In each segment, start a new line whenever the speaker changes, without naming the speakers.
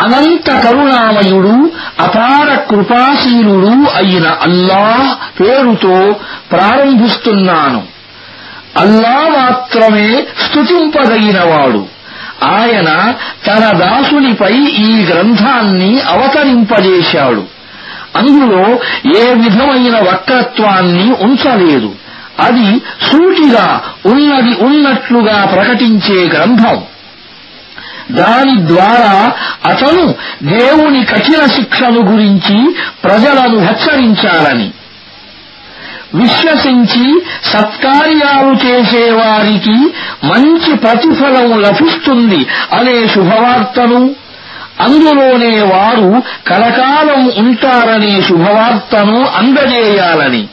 అనంత కరుణామయుడు అపార కృపాశీలుడు అయిన అల్లాహ్ పేరుతో ప్రారంభిస్తున్నాను. అల్లా మాత్రమే స్తుతింపదగినవాడు. ఆయన తన దాసునిపై ఈ గ్రంథాన్ని అవతరింపజేశాడు. అందులో ఏ విధమైన వక్రత్వాన్ని ఉంచలేదు. అది సూటిగా ఉన్నది ఉన్నట్లుగా ప్రకటించే గ్రంథం. దాని ద్వారా అతను దేవుని కఠిన శిక్షను గురించి ప్రజలను హెచ్చరించాలని విశ్వసించి సత్కార్యాలు చేసేవారికి మంచి ప్రతిఫలం లభిస్తుంది అనే శుభవార్తను. అందులోనే వారు కలకాలం ఉంటారనే శుభవార్తను అందజేయాలని.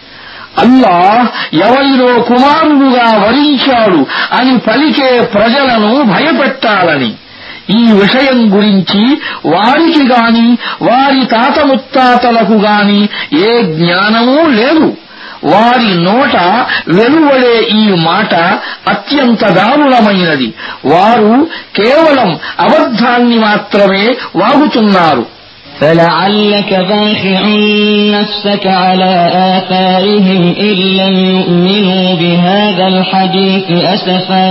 అల్లాహ్ ఎవరిలో కుమారుడుగా వరించాడు అని పలికే ప్రజలను భయపెట్టాలని. ఈ విషయం గురించి వారికి గాని వారి తాత ముత్తాతలకు గాని ఏ జ్ఞానమూ లేదు వారి నోట వెలువడే ఈ మాట అత్యంత దారుణమైనది వారు కేవలం అబద్ధాన్ని మాత్రమే వాగుతున్నారు
فلعلك باخع نفسك على آثارهم إن لم يؤمنوا بهذا الحديث أسفا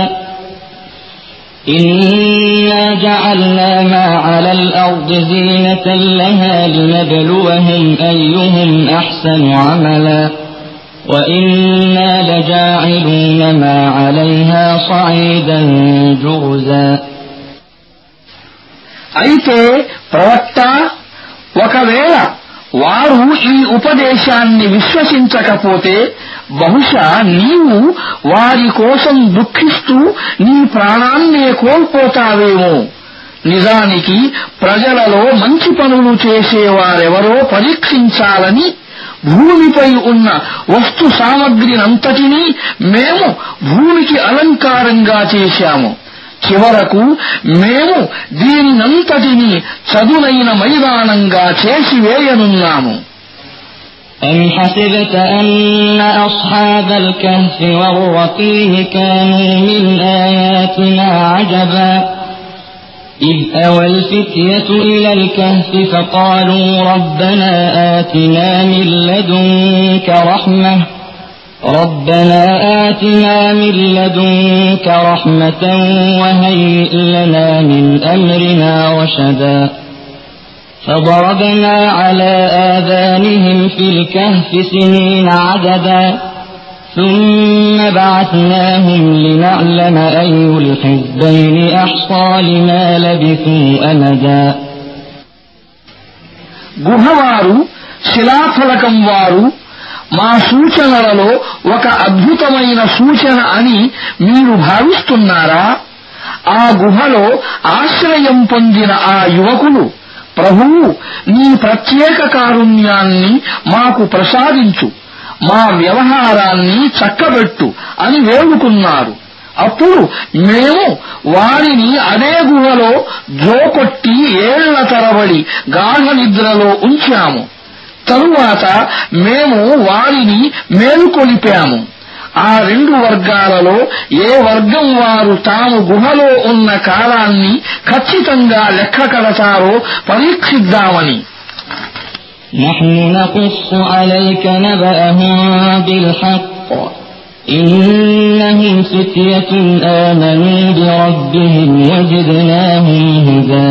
إنا جعلنا ما على الأرض زينة لها لنبلوهم أيهم أحسن عملا وإنا لجاعلون ما عليها صعيدا جرزا
అయితే ప్రవక్త ఒకవేళ వారు ఈ ఉపదేశాన్ని విశ్వసించకపోతే బహుశా నీవు వారి కోసం దుఃఖిస్తూ నీ ప్రాణాన్నే కోల్పోతావేమో. నిజానికి ప్రజలలో మంచి పనులు చేసేవారెవరో పరీక్షించాలని భూమిపై ఉన్న వస్తు సామగ్రినంతటినీ మేము భూమికి అలంకారంగా చేశాము. చివరకు మేము దీనినంతటినీ చదునైన మైదానంగా చేసివేయనున్నాము
أم حسبت أن أصحاب الكهف والرقيم كانوا من آياتنا عجبا إذ أوى الفتية إلى الكهف فقالوا ربنا آتنا من لدنك رحمة ربنا آتنا من لدنك رحمة وهيئ لنا من أمرنا رشدا فضربنا على آذانهم في الكهف سنين عددا ثم بعثناهم لنعلم أي الحزبين أحصى لما لبثوا أمدا
గుహవారు శిలాఫలకం వారు మా సూచనలలో ఒక అద్భుతమైన సూచన అని మీరు భావిస్తున్నారా? ఆ గుహలో ఆశ్రయం పొందిన ఆ యువకులు ప్రభువు నీ ప్రత్యేక కారుణ్యాన్ని మాకు ప్రసాదించు మా వ్యవహారాన్ని చక్కబెట్టు అని వేడుకున్నారు. అప్పుడు మేము వారిని అదే గుహలో జోకొట్టి ఏళ్ళ తరబడి గాఢ నిద్రలో ఉంచాము. తరువాత మేము వారిని మేలుకొలిపాము ఆ రెండు వర్గాలలో ఏ వర్గం వారు తాము గుహలో ఉన్న కాలాన్ని ఖచ్చితంగా లెక్క కడతారో పరీక్షిద్దామని
نحن نقص عليك نبأهم بالحق إنهم فتية آمنوا بربهم وزدناهم هدى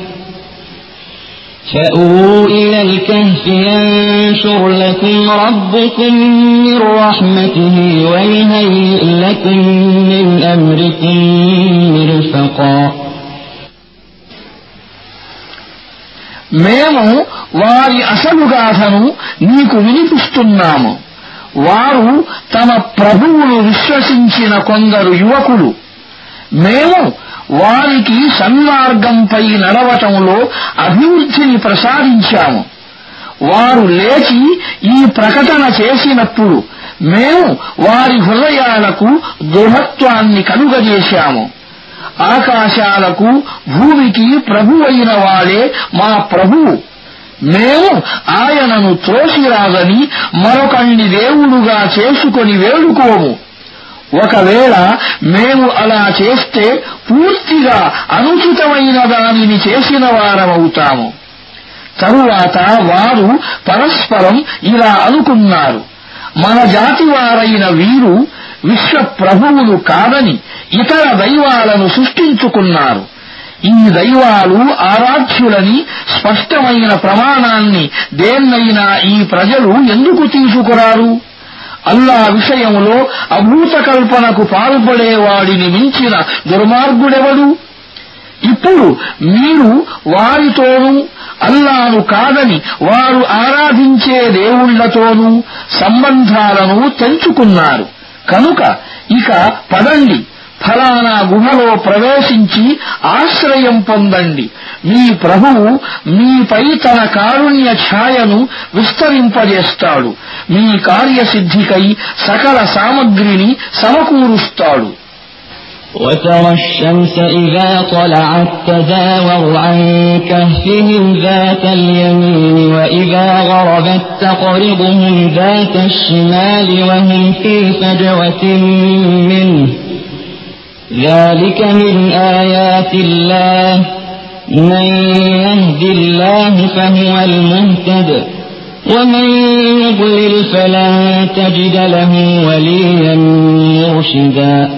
فأووا إلى الكهف ينشر لكم ربكم من رحمته ويهيئ لكم من أمركم مرفقا
మేము వారి అసలు గాథను నీకు వినిపిస్తున్నాము వారు తమ ప్రభువును విశ్వసించిన కొందరు యువకులు మేము వారికి సన్మార్గంపై నడవటంలో అభివృద్ధిని ప్రసాదించాము. వారు లేచి ఈ ప్రకటన చేసినప్పుడు మేము వారి హృదయాలకు దృఢత్వాన్ని కలుగజేశాము ఆకాశాలకు భూమికి ప్రభువైన వాడే మా ప్రభువు మేము ఆయనను త్రోసిరాదని మరొకణ్ణి దేవుడుగా చేసుకొని వేడుకోము. ఒకవేళ మేము అలా చేస్తే పూర్తిగా అనుచితమైన దానిని చేసిన వారమవుతాము. తరువాత వారు పరస్పరం ఇలా అనుకున్నారు. మన జాతి వారైన వీరు విశ్వ ప్రభువులు కాదని ఇతర దైవాలను సృష్టించుకున్నారు. ఈ దైవాలు ఆరాధ్యులని స్పష్టమైన ప్రమాణాన్ని దేన్నైనా ఈ ప్రజలు ఎందుకు తీసుకురారు? అల్లా విషయంలో అభూత కల్పనకు పాల్పడేవాడిని మించిన దుర్మార్గుడెవడు? ఇప్పుడు మీరు వారితోనూ అల్లాను కాదని వారు ఆరాధించే దేవుళ్ళతోనూ సంబంధాలను తెంచుకున్నారు. కనుక ఇక పదండి. ఫలానా గుహలో ప్రవేశించి ఆశ్రయం పొందండి మీ ప్రభువు మీపై తన కారుణ్య ఛాయను విస్తరింపజేస్తాడు మీ కార్యసిద్ధికై సకల సామగ్రిని సమకూరుస్తాడు
وترى الشمس إذا طلعت تزاور عن كهفهم ذات اليمين وإذا غربت تقرضهم ذات الشمال وهم في فجوة منه ذلك من آيات الله. من يهد الله فهو المهتد ومن يضلل فلن تجد له وليا مرشدا.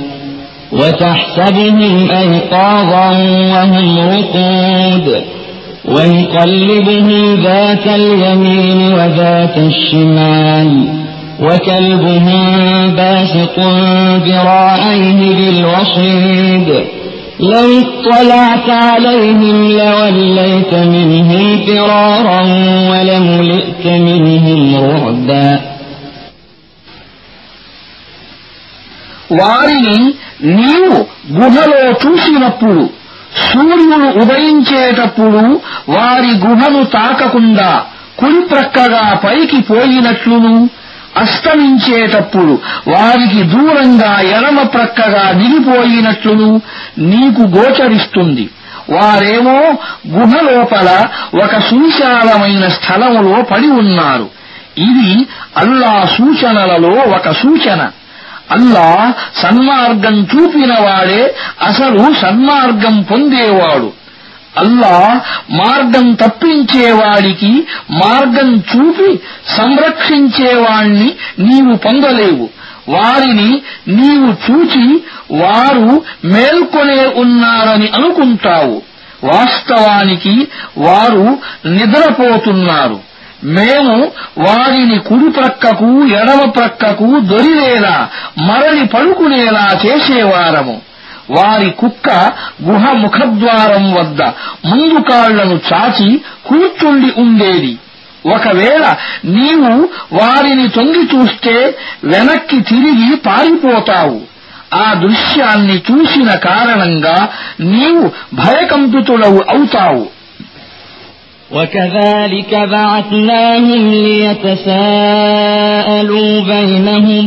وتحسبهم أيقاظا وهم رقود ونقلبهم ذات اليمين وذات الشمال. وكلبهم باسط ذراعيه بالوصيد لو اطلعت عليهم لوليت منهم فرارا ولملئت منهم رعبا
వారిని నీవు గుహలో చూసినప్పుడు సూర్యుడు ఉదయించేటప్పుడు వారి గుహను తాకకుండా కుడి ప్రక్కగా పైకి పోయినట్లును అస్తమించేటప్పుడు వారికి దూరంగా ఎడమ ప్రక్కగా నిలిపోయినట్లు నీకు గోచరిస్తుంది. వారేమో గుహ లోపల ఒక సువిశాలమైన స్థలములో పడి ఉన్నారు. ఇది అల్లా సూచనలలో ఒక సూచన. అల్లా సన్మార్గం చూపినవాడే అసలు సన్మార్గం పొందేవాడు. అల్లా మార్గం తప్పించేవాడికి మార్గం చూపి సంరక్షించేవాణ్ణి నీవు పొందలేవు. వారిని నీవు చూచి వారు మేల్కొనే ఉన్నారని అనుకుంటావు. వాస్తవానికి వారు నిద్రపోతున్నారు. మేము వారిని కుడి ప్రక్కకు ఎడమ ప్రక్కకు దొరిలేలా మరలి పడుకునేలా చేసేవారము. వారి కుక్క గుహ ముఖద్వారం వద్ద ముందు కాళ్లను చాచి కూర్చుండి ఉండేది ఒకవేళ నీవు వారిని తొంగి చూస్తే వెనక్కి తిరిగి పారిపోతావు ఆ దృశ్యాన్ని చూసిన కారణంగా నీవు భయకంపితుడవు అవుతావు
وكذلك بعثناهم ليتساءلوا بينهم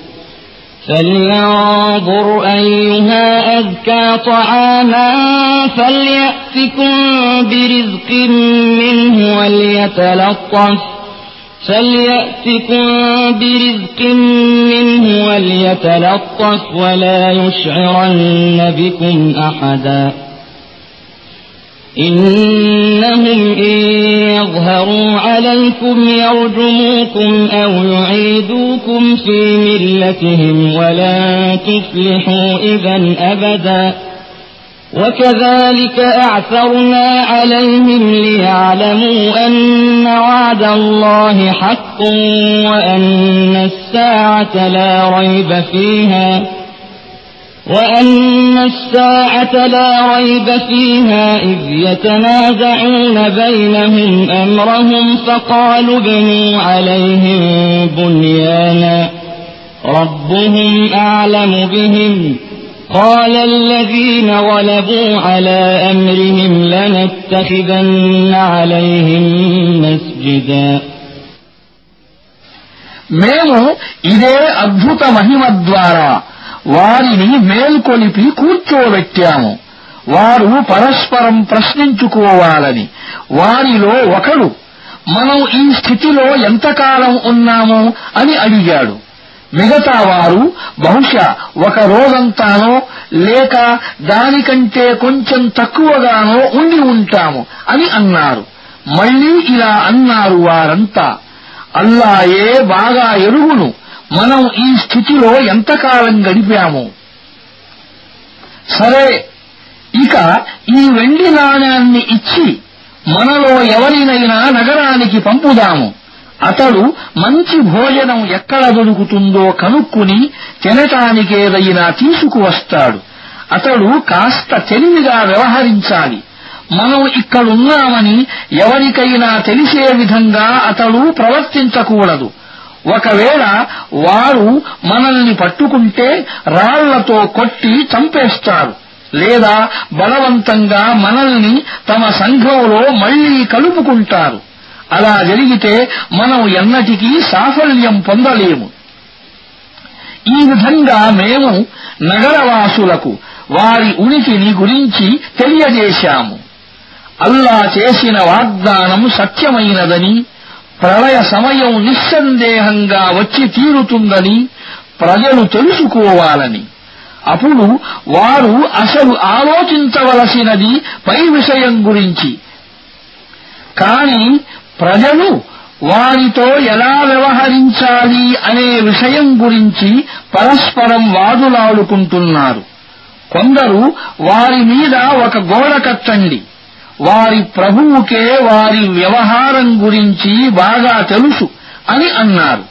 فلينظر أيها أذكى طعاما فليأتكم برزق منه وليتلطف فليأتكم برزق منه وليتلطف ولا يشعرن بكم أحدا إنهم إن يظهروا عليكم يرجموكم أو يعيدوكم في ملتهم ولا تفلحوا إذا أبدا وكذلك أعثرنا عليهم ليعلموا أن وعد الله حق وأن الساعة لا ريب فيها وأن الساعة لا ريب فيها إذ يتنازعون بينهم أمرهم فقالوا ابنوا عليهم بنيانا ربهم أعلم بهم قال الذين غلبوا على أمرهم لنتخذن عليهم مسجدا
మేము ఇదే అద్భుత మహిమ ద్వారా వారిని మేల్కొలిపి కూర్చోబెట్టాము. వారు పరస్పరం ప్రశ్నించుకోవాలని. వారిలో ఒకడు మనం ఈ స్థితిలో ఎంతకాలం ఉన్నాము? అని అడిగాడు. మిగతా వారు బహుశా ఒక రోజంతానో లేక దానికంటే కొంచెం తక్కువగానో ఉండి ఉంటాము అని అన్నారు. మళ్ళీ ఇలా అన్నారు వారంతా. అల్లాయే బాగా ఎరుగును. మనం ఈ స్థితిలో ఎంతకాలం గడిపాము? సరే ఇక ఈ వెండి నాణ్యాన్ని ఇచ్చి మనలో ఎవరినైనా నగరానికి పంపుదాము. అతడు మంచి భోజనం ఎక్కడ దొరుకుతుందో కనుక్కుని తినటానికేదైనా తీసుకువస్తాడు. అతడు కాస్త తెలివిగా వ్యవహరించాలి. మనం ఇక్కడున్నామని ఎవరికైనా తెలిసే విధంగా అతడు ప్రవర్తించకూడదు. ఒకవేళ వారు మనల్ని పట్టుకుంటే రాళ్ళతో కొట్టి చంపేస్తారు. లేదా బలవంతంగా మనల్ని తమ సంఘంలో మళ్ళీ కలుపుకుంటారు. అలా జరిగితే మనం ఎన్నటికీ సాఫల్యం పొందలేము. ఈ విధంగా మేము నగరవాసులకు వారి ఉనికిని గురించి తెలియజేశాము. అల్లా చేసిన వాగ్దానం సత్యమైనదని ప్రళయ సమయం నిస్సందేహంగా వచ్చి తీరుతుందని ప్రజలు తెలుసుకోవాలని. అప్పుడు వారు అసలు ఆలోచించవలసినది పై విషయం గురించి. కాని ప్రజలు వారితో ఎలా వ్యవహరించాలి అనే విషయం గురించి పరస్పరం వాదులాడుకుంటున్నారు. కొందరు వారి మీద ఒక గోడ కట్టండి. వారి ప్రభువుకే వారి వ్యవహారం గురించి బాగా తెలుసు అని అన్నారు.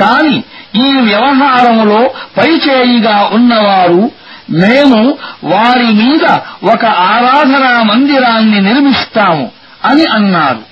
కాని ఈ వ్యవహారంలో పైచేయిగా ఉన్నవారు మేము వారి మీద ఒక ఆరాధనా మందిరాన్ని నిర్మిస్తాము అని అన్నారు.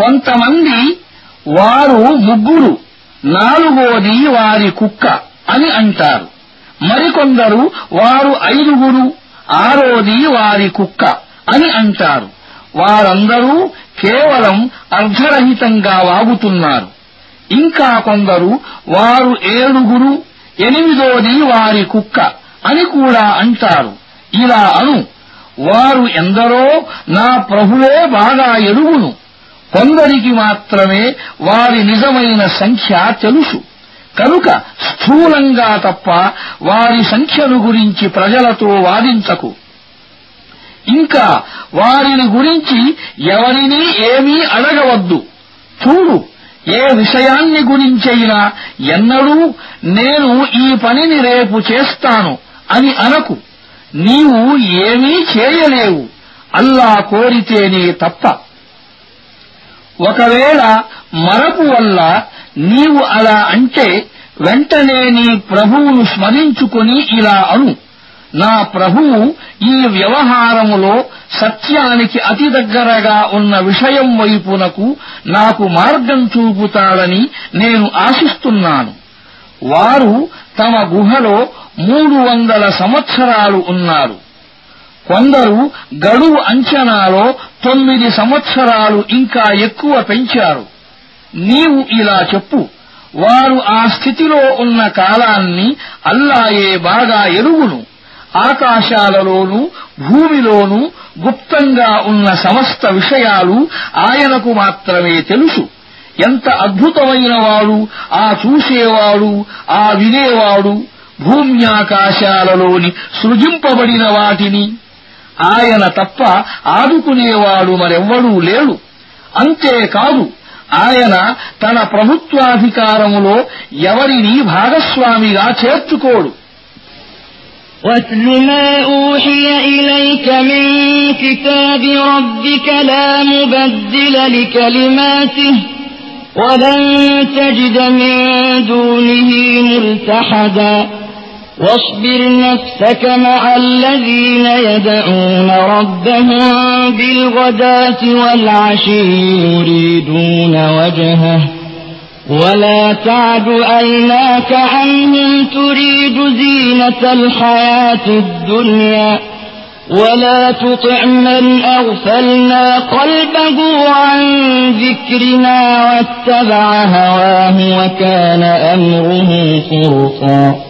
కొంతమంది వారు ముగ్గురు నాలుగోది వారి కుక్క అని అంటారు. మరికొందరు వారు ఐదుగురు ఆరోది వారి కుక్క అని అంటారు. వారందరూ కేవలం అర్ధరహితంగా వాగుతున్నారు. ఇంకా కొందరు వారు ఏడుగురు ఎనిమిదోది వారి కుక్క అని కూడా అంటారు. ఇలా అను వారు ఎందరో నా ప్రభువే బాగా ఎరుగును. కొందరికి మాత్రమే వారి నిజమైన సంఖ్య తెలుసు. కనుక స్థూలంగా తప్ప వారి సంఖ్యను గురించి ప్రజలతో వాదించకు. ఇంకా వారిని గురించి ఎవరినీ ఏమీ అడగవద్దు. చూడు ఏ విషయాన్ని గురించైనా ఎన్నడూ నేను ఈ పనిని రేపు చేస్తాను అని అనకు. నీవు ఏమీ చేయలేవు. అల్లా కోరితేనే తప్ప. ఒకవేళ మరపు వల్ల నీవు అలా అంటే వెంటనే నీ ప్రభువును స్మరించుకుని ఇలా అను. నా ప్రభువు ఈ వ్యవహారములో సత్యానికి అతి దగ్గరగా ఉన్న విషయం వైపునకు నాకు మార్గం చూపుతాడని నేను ఆశిస్తున్నాను. వారు తమ గుహలో మూడు వందల సంవత్సరాలు ఉన్నారు. కొందరు గడువు అంచనాలో తొమ్మిది సంవత్సరాలు ఇంకా ఎక్కువ పెంచారు. నీవు ఇలా చెప్పు. వారు ఆ స్థితిలో ఉన్న కాలాన్ని అల్లాయే బాగా ఎరుగును. ఆకాశాలలోనూ భూమిలోనూ గుప్తంగా ఉన్న సమస్త విషయాలు ఆయనకు మాత్రమే తెలుసు. ఎంత అద్భుతమైన వాడు ఆ చూసేవాడు ఆ వినేవాడు భూమ్యాకాశాలలోని సృజింపబడిన వాటిని. ఆయన తప్ప ఆదుకునేవాడు మరెవ్వడూ లేడు అంతేకాదు ఆయన తన ప్రభుత్వాధికారములో ఎవరినీ భాగస్వామిగా చేర్చుకోడు
واتل ما أوحي إليك من كتاب ربك لا مبدل لكلماته ولن تجد من دونه ملتحدا واصبر نفسك مع الذين يدعون ربهم بالغداة والعشي يريدون وجهه. ولا تعد عيناك عنهم تريد زينة الحياة الدنيا. ولا تطع من أغفلنا قلبه عن ذكرنا واتبع هواه وكان أمره فرطا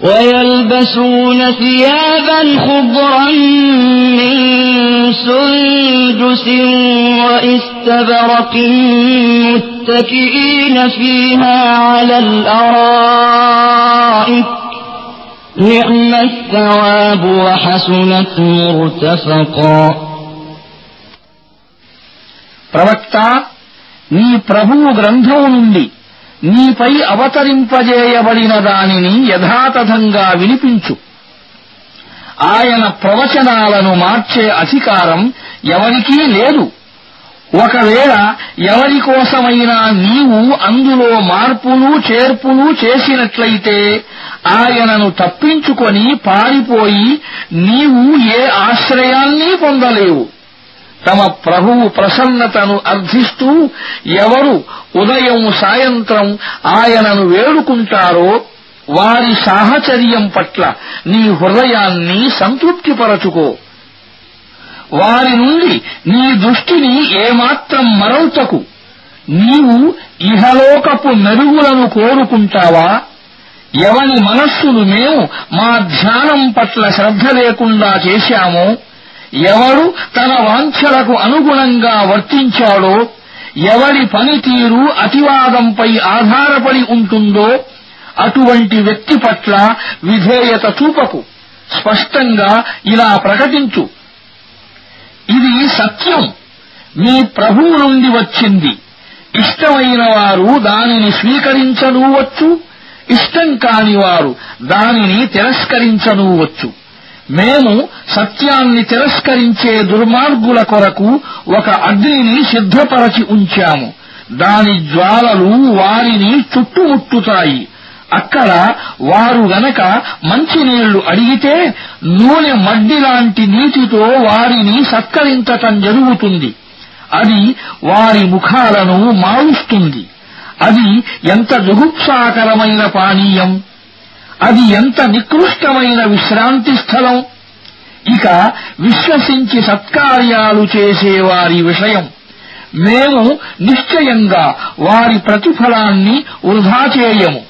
ويلبسون ثيابا خضرا من سندس واستبرق متكئين فيها على الأرائك نعم الثواب وحسنت مرتفقا
ప్రవక్త నీ ప్రభువు గ్రంథం నుండి నీపై అవతరింపజేయబడిన దానిని యథాతథంగా వినిపించు. ఆయన ప్రవచనాలను మార్చే అధికారం ఎవరికీ లేదు. ఒకవేళ ఎవరి కోసమైనా నీవు అందులో మార్పులు చేర్పులు చేసినట్లయితే ఆయనను తప్పించుకొని పారిపోయి నీవు ఏ ఆశ్రయాన్ని పొందలేవు. తమ ప్రభువు ప్రసన్నతను అర్థిస్తూ ఎవరు ఉదయం సాయంత్రం ఆయనను వేడుకుంటారో వారి సాహచర్యం పట్ల నీ హృదయాన్ని సంతృప్తిపరచుకో. వారి నుండి నీ దృష్టిని ఏమాత్రం మరల్చకు. నీవు ఇహలోకపు మెరుగులను కోరుకుంటావా? ఎవని మనస్సును మేము మా ధ్యానం పట్ల శ్రద్ధ లేకుండా చేశామో ఎవరు తన వాంఛలకు అనుగుణంగా వర్తించాడో ఎవరి పనితీరు అతివాదంపై ఆధారపడి ఉంటుందో అటువంటి వ్యక్తి పట్ల విధేయత చూపకు. స్పష్టంగా ఇలా ప్రకటించు. ఇది సత్యం. మీ ప్రభువు నుండి వచ్చింది. ఇష్టమైన వారు దానిని స్వీకరించనూవచ్చు ఇష్టం కాని వారు దానిని తిరస్కరించనూవచ్చు మేము సత్యాన్ని తిరస్కరించే దుర్మార్గుల కొరకు ఒక అగ్నిని సిద్ధపరచి ఉంచాము. దాని జ్వాలలు వారిని చుట్టుముట్టుతాయి. అక్కడ వారు గనక మంచినీళ్ళు అడిగితే నూనె మడ్డిలాంటి నీటితో వారిని సత్కరించటం జరుగుతుంది. అది వారి ముఖాలను మారుస్తుంది. అది ఎంత జుగుప్సాకరమైన పానీయం! అది ఎంత నికృష్టమైన విశ్రాంతి స్థలం? ఇక విశ్వసించి సత్కార్యాలు చేసేవారి విషయం. మేము నిశ్చయంగా వారి ప్రతిఫలాన్ని వృధా చేయము.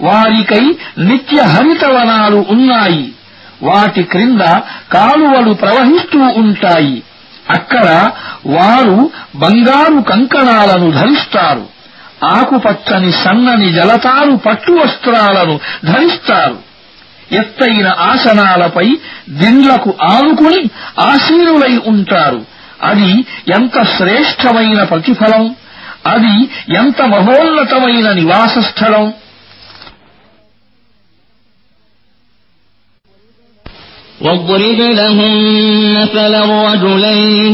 వారికై నిత్య హరితవనాలు ఉన్నాయి. వాటి క్రింద కాలువలు ప్రవహిస్తూ ఉంటాయి. అక్కడ వారు బంగారు కంకణాలను ధరిస్తారు. ఆకుపచ్చని సన్నని జలతారు పట్టు వస్త్రాలను ధరిస్తారు ఎత్తైన ఆసనాలపై దిండ్లకు ఆనుకుని ఆసీనులై ఉంటారు అది ఎంత శ్రేష్టమైన ప్రతిఫలం అది ఎంత మహోన్నతమైన నివాస స్థలం
واضرب لهم مثل الرجلين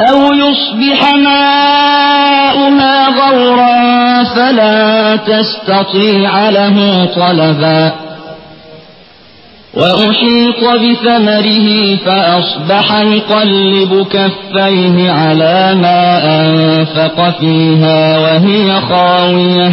أو يصبح ماؤها غورا فلا تستطيع له طلبا وأحيط بثمره فأصبح يقلب كفيه على ما أنفق فيها وهي خاوية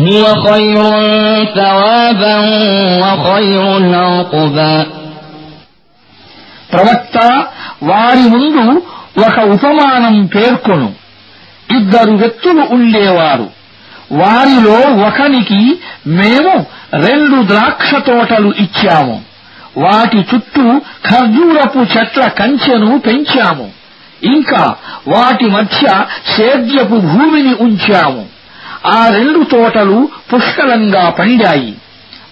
هو خير ثوابا وخير عقبا
ప్రవక్త వారి ముందు ఒక ఉపమానం పేర్కొను ఇద్దరు వ్యక్తులు ఉండేవారు వారిలో ఒకనికి మేము రెండు ద్రాక్ష తోటలు ఇచ్చాము వాటి చుట్టూ ఖర్జూరపు చెట్ల కంచెను పెంచాము ఇంకా వాటి మధ్య సేద్యపు భూమిని ఉంచాము ఆ రెండు తోటలు పుష్కలంగా పండాయి.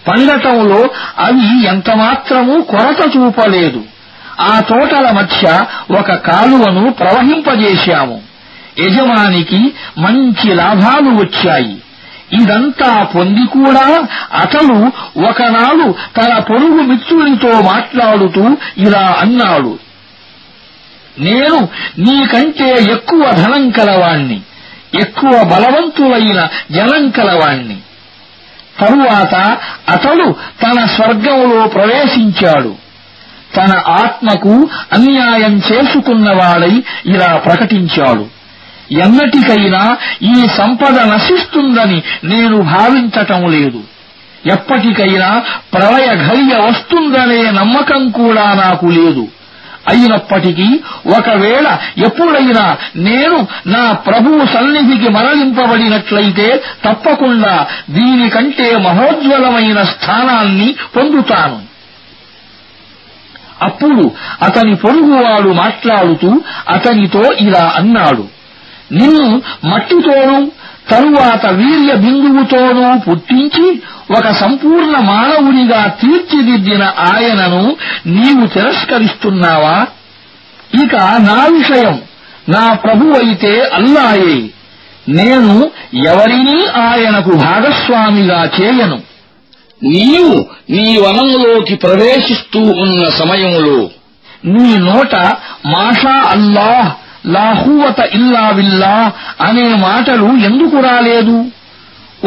పండటంలో అవి ఎంతమాత్రమూ కొరత చూపలేదు. ఆ తోటల మధ్య ఒక కాలువను ప్రవహింపజేశాము. యజమానికి మంచి లాభాలు వచ్చాయి. ఇదంతా పొంది కూడా అతను ఒకనాడు తన పొరుగు మిత్రునితో మాట్లాడుతూ ఇలా అన్నాడు. నేను నీకంటే ఎక్కువ ధనం కలవాణ్ణి. ఎక్కువ బలవంతులైన జనం కలవాణ్ణి. తరువాత అతడు తన స్వర్గంలో ప్రవేశించాడు. తన ఆత్మకు అన్యాయం చేసుకున్నవాడై ఇలా ప్రకటించాడు. ఎన్నటికైనా ఈ సంపద నశిస్తుందని నేను భావించటం లేదు. ఎప్పటికైనా ప్రళయ ఘడియ వస్తుందనే నమ్మకం కూడా నాకు లేదు. అయినప్పటికీ ఒకవేళ ఎప్పుడైనా నేను నా ప్రభువు సన్నిధికి మరలింపబడినట్లయితే తప్పకుండా దీనికంటే మహోజ్వలమైన స్థానాన్ని పొందుతాను. అప్పుడు అతని పొరుగువాడు మాట్లాడుతూ అతనితో ఇలా అన్నాడు నిన్ను మట్టితోనూ తరువాత వీర్య బిందువుతోనూ పుట్టించి ఒక సంపూర్ణ మానవునిగా తీర్చిదిద్దిన ఆయనను నీవు తిరస్కరిస్తున్నావా? ఇక నా విషయం నా ప్రభువైతే అల్లాయే. నేను ఎవరినీ ఆయనకు భాగస్వామిగా చేయను.
నీవు నీ వనంలోకి ప్రవేశిస్తూ ఉన్న సమయంలో
నీ నోట మాషా అల్లాహ్ లాహూవత ఇల్లా విల్లా అనే మాటలు ఎందుకు రాలేదు?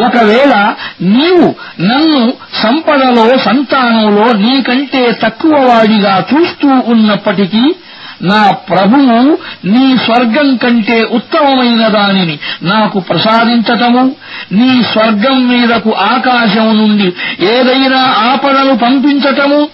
ఒకవేళ నీవు నన్ను సంపదలో సంతానంలో నీకంటే తక్కువ వాడిగా చూస్తూ ఉన్నప్పటికీ నా ప్రభువు నీ స్వర్గం కంటే ఉత్తమమైన దానిని నాకు ప్రసాదించటము నీ స్వర్గం మీదకు ఆకాశం నుండి ఏదైనా ఆపదలు పంపించటము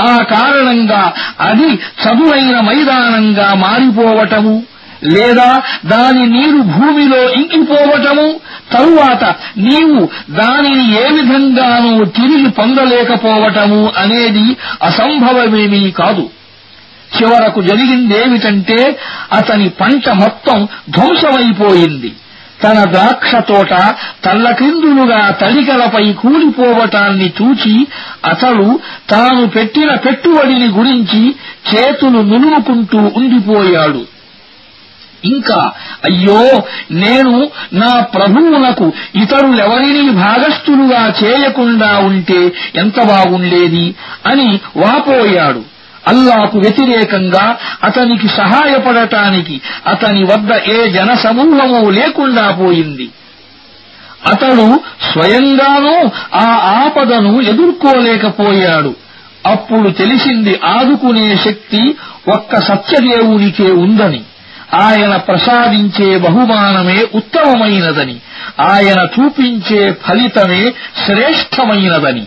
ఆ కారణంగా అది చదువైన మైదానంగా మారిపోవటము లేదా దాని నీరు భూమిలో ఇంకిపోవటము తరువాత నీవు దానిని ఏ విధంగానూ తిరిగి పొందలేకపోవటము అనేది అసంభవమేమీ కాదు. చివరకు జరిగిందేమిటంటే అతని పంట మొత్తం ధ్వంసమైపోయింది. తన ద్రాక్ష తోట తల్లకిందులుగా తడికలపై కూలిపోవటాన్ని చూచి అతడు తాను పెట్టిన పెట్టుబడిని గురించి చేతులు నులుముకుంటూ ఉండిపోయాడు. ఇంకా అయ్యో నేను నా ప్రభువునకు ఇతరులెవరినీ భాగస్థులుగా చేయకుండా ఉంటే ఎంత బాగుండేది అని వాపోయాడు. అల్లాకు వ్యతిరేకంగా అతనికి సహాయపడటానికి అతని వద్ద ఏ జనసమూహము లేకుండా పోయింది. అతడు స్వయంగానూ ఆ ఆపదను ఎదుర్కోలేకపోయాడు. అప్పుడు తెలిసింది ఆదుకునే శక్తి ఒక్క సత్యదేవునికే ఉందని. ఆయన ప్రసాదించే బహుమానమే ఉత్తమమైనదని. ఆయన చూపించే ఫలితమే శ్రేష్టమైనదని.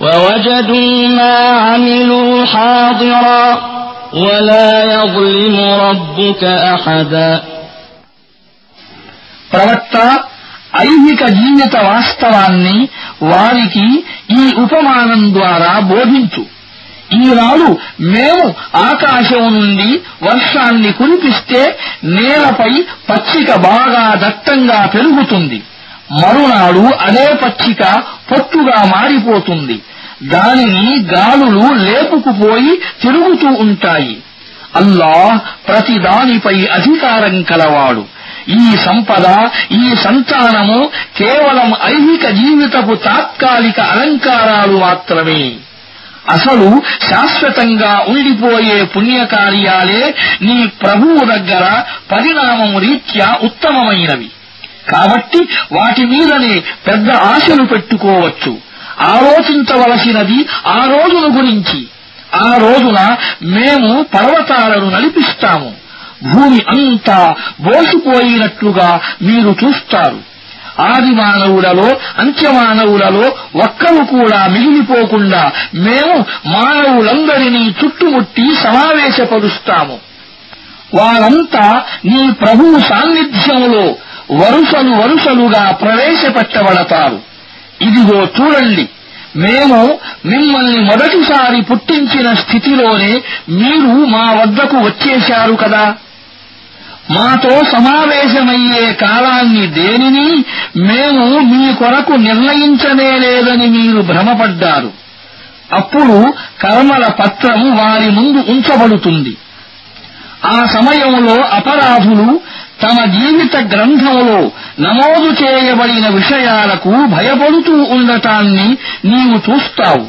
ووجدوا ما عملوا حاضرا ولا يظلم ربك أحدا
ప్రవక్త ఐహిక జీవిత వాస్తవాన్ని వారికి ఈ ఉపమానం ద్వారా బోధించు ఈనాడు మేము ఆకాశం నుండి వర్షాన్ని కురిపిస్తే నేలపై పచ్చిక బాగా దట్టంగా పెరుగుతుంది మరునాడు అదే పచ్చిక పొట్టుగా మారిపోతుంది. దానిని గాలులు లేపుకుపోయి తిరుగుతూ ఉంటాయి. అల్లాహ్ ప్రతి దానిపై అధికారం కలవాడు. ఈ సంపద ఈ సంతానము కేవలం ఐహిక జీవితపు తాత్కాలిక అలంకారాలు మాత్రమే. అసలు శాశ్వతంగా ఉండిపోయే పుణ్యకార్యాలే నీ ప్రభువు దగ్గర పరిణామము రీత్యా ఉత్తమమైనవి. కాబట్టి వాటి మీదనే పెద్ద ఆశలు పెట్టుకోవచ్చు. ఆలోచించవలసినది ఆ రోజును గురించి. ఆ రోజున మేము పర్వతాలను నడిపిస్తాము. భూమి అంతా బోసిపోయినట్లుగా మీరు చూస్తారు. ఆది మానవులలో అంత్యమానవులలో ఒక్కరు కూడా మిగిలిపోకుండా మేము మానవులందరినీ చుట్టుముట్టి సమావేశపరుస్తాము. వారంతా నీ ప్రభువు సాన్నిధ్యంలో వరుసలు వరుసలుగా ప్రవేశపెట్టబడతారు. ఇదిగో చూడండి మేము మిమ్మల్ని మొదటిసారి పుట్టించిన స్థితిలోనే మీరు మా వద్దకు వచ్చేశారు కదా. మాతో సమావేశమయ్యే కాలాన్ని దేనిని మేము మీ కొరకు నిర్ణయించనే లేదని మీరు భ్రమపడ్డారు. అప్పుడు కర్మల పత్రం వారి ముందు ఉంచబడుతుంది. ఆ సమయంలో అపరాధులు తమ జీవిత గ్రంథంలో నమోదు చేయబడిన విషయాలకు భయపడుతూ ఉండటాన్ని నీవు చూస్తావు.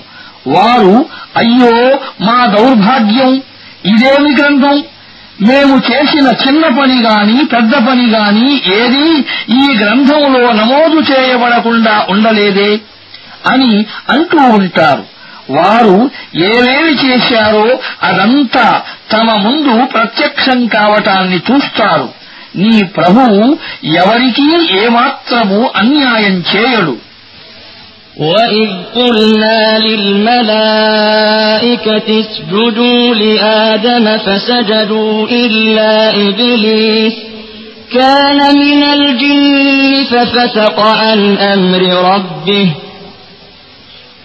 వారు అయ్యో మా దౌర్భాగ్యం! ఇదేమి గ్రంథం? మేము చేసిన చిన్న పని గాని పెద్ద పని గాని ఏదీ ఈ గ్రంథంలో నమోదు చేయబడకుండా ఉండలేదే అని అంటూ ఉంటారు. వారు ఏమేమి చేశారో అదంతా తమ ముందు ప్రత్యక్షం కావటాన్ని చూస్తారు. నీ ప్రభువు ఎవరికీ ఏమాత్రము అన్యాయం చేయడు
وإذ قلنا للملائكة اسجدوا لآدم فسجدوا إلا إبليس كان من الجن ففسق عن أمر ربه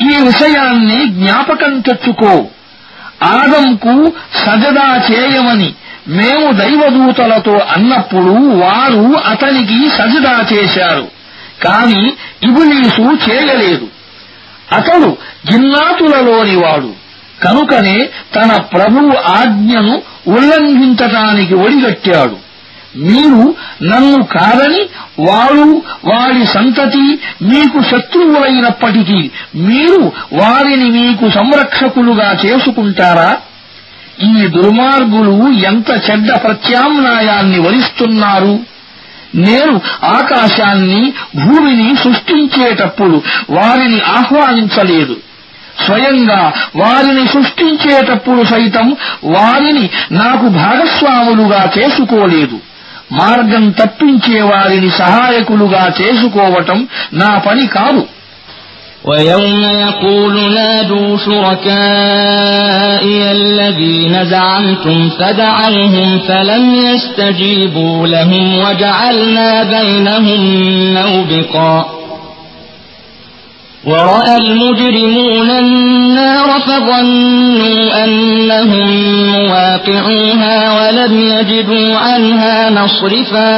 ఈ విషయాన్ని జ్ఞాపకం తెచ్చుకో. ఆదంకు సజదా చేయమని మేము దైవదూతలతో అన్నప్పుడు వారు అతనికి సజదా చేశారు. కాని ఇబులీసు చేయలేదు. అతడు జిన్నాతులలోని వాడు. కనుకనే తన ప్రభువు ఆజ్ఞను ఉల్లంఘించటానికి ఒడిగట్టాడు. మీరు నన్ను కాదని వారు వారి సంతతి మీకు శత్రువులైనప్పటికీ మీరు వారిని మీకు సంరక్షకులుగా చేసుకుంటారా? ఈ దుర్మార్గులు ఎంత చెడ్డ ప్రత్యామ్నాయాన్ని వరిస్తున్నారు? నేను ఆకాశాన్ని భూమిని సృష్టించేటప్పుడు వారిని ఆహ్వానించలేదు. స్వయంగా వారిని సృష్టించేటప్పుడు సైతం వారిని నాకు భాగస్వాములుగా చేసుకోలేదు. మార్గం తప్పించే వారిని సహాయకులుగా చేసుకోవటం నా పని కాదు
ويوم يقول نادوا شركائي الذين زعمتم فدعوهم فلم يستجيبوا لهم وجعلنا بينهم موبقا ورأى المجرمون النار فظنوا أنهم مواقعوها ولم يجدوا عنها مصرفا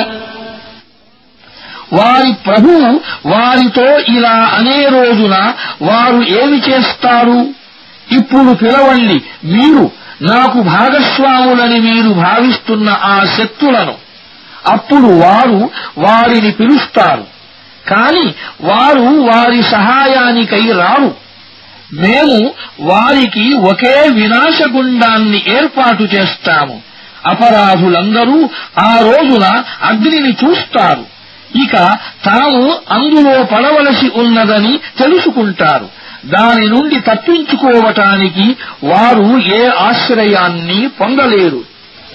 వారి ప్రభువు వారితో ఇలా అనే రోజున వారు ఏమి చేస్తారు ఇప్పుడు పిలవండి మీరు నాకు భాగస్వాములని మీరు భావిస్తున్న ఆ శక్తులను అప్పుడు వారు వారిని పిలుస్తారు కాని వారు వారి సహాయానికై రారు. మేము వారికి ఒకే వినాశగుండాన్ని ఏర్పాటు చేస్తాము. అపరాధులందరూ ఆ రోజున అగ్నిని చూస్తారు. ఇక తాము అందులో పడవలసి ఉన్నదని తెలుసుకుంటారు. దాని నుండి తప్పించుకోవటానికి వారు ఏ ఆశ్రయాన్ని పొందలేరు.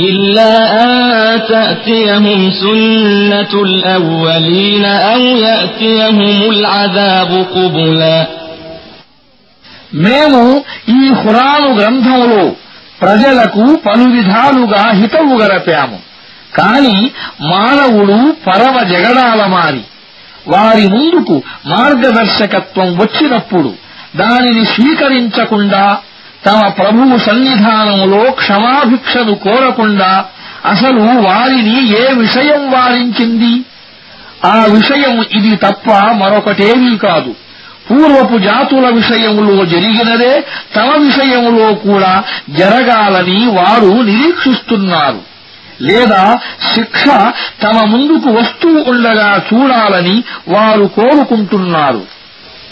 إلا أن تأتيهم سنة الأولين أو يأتيهم العذاب قبلا
మేము ఈ ఖురాను గ్రంథంలో ప్రజలకు పలు విధాలుగా హితవు గరపాము కాని మానవుడు పరమ జగడాలమారి వారి ముందుకు మార్గదర్శకత్వం వచ్చినప్పుడు దానిని స్వీకరించకుండా తమ ప్రభువు సన్నిధానంలో క్షమాభిక్షను కోరకుండా అసలు వారిని ఏ విషయం వారించింది? ఆ విషయం ఇది తప్ప మరొకటేమీ కాదు. పూర్వపు జాతుల విషయంలో జరిగినదే తమ విషయంలో కూడా జరగాలని వారు నిరీక్షిస్తున్నారు. లేదా శిక్ష తమ ముందుకు వస్తూ ఉండగా చూడాలని వారు కోరుకుంటున్నారు.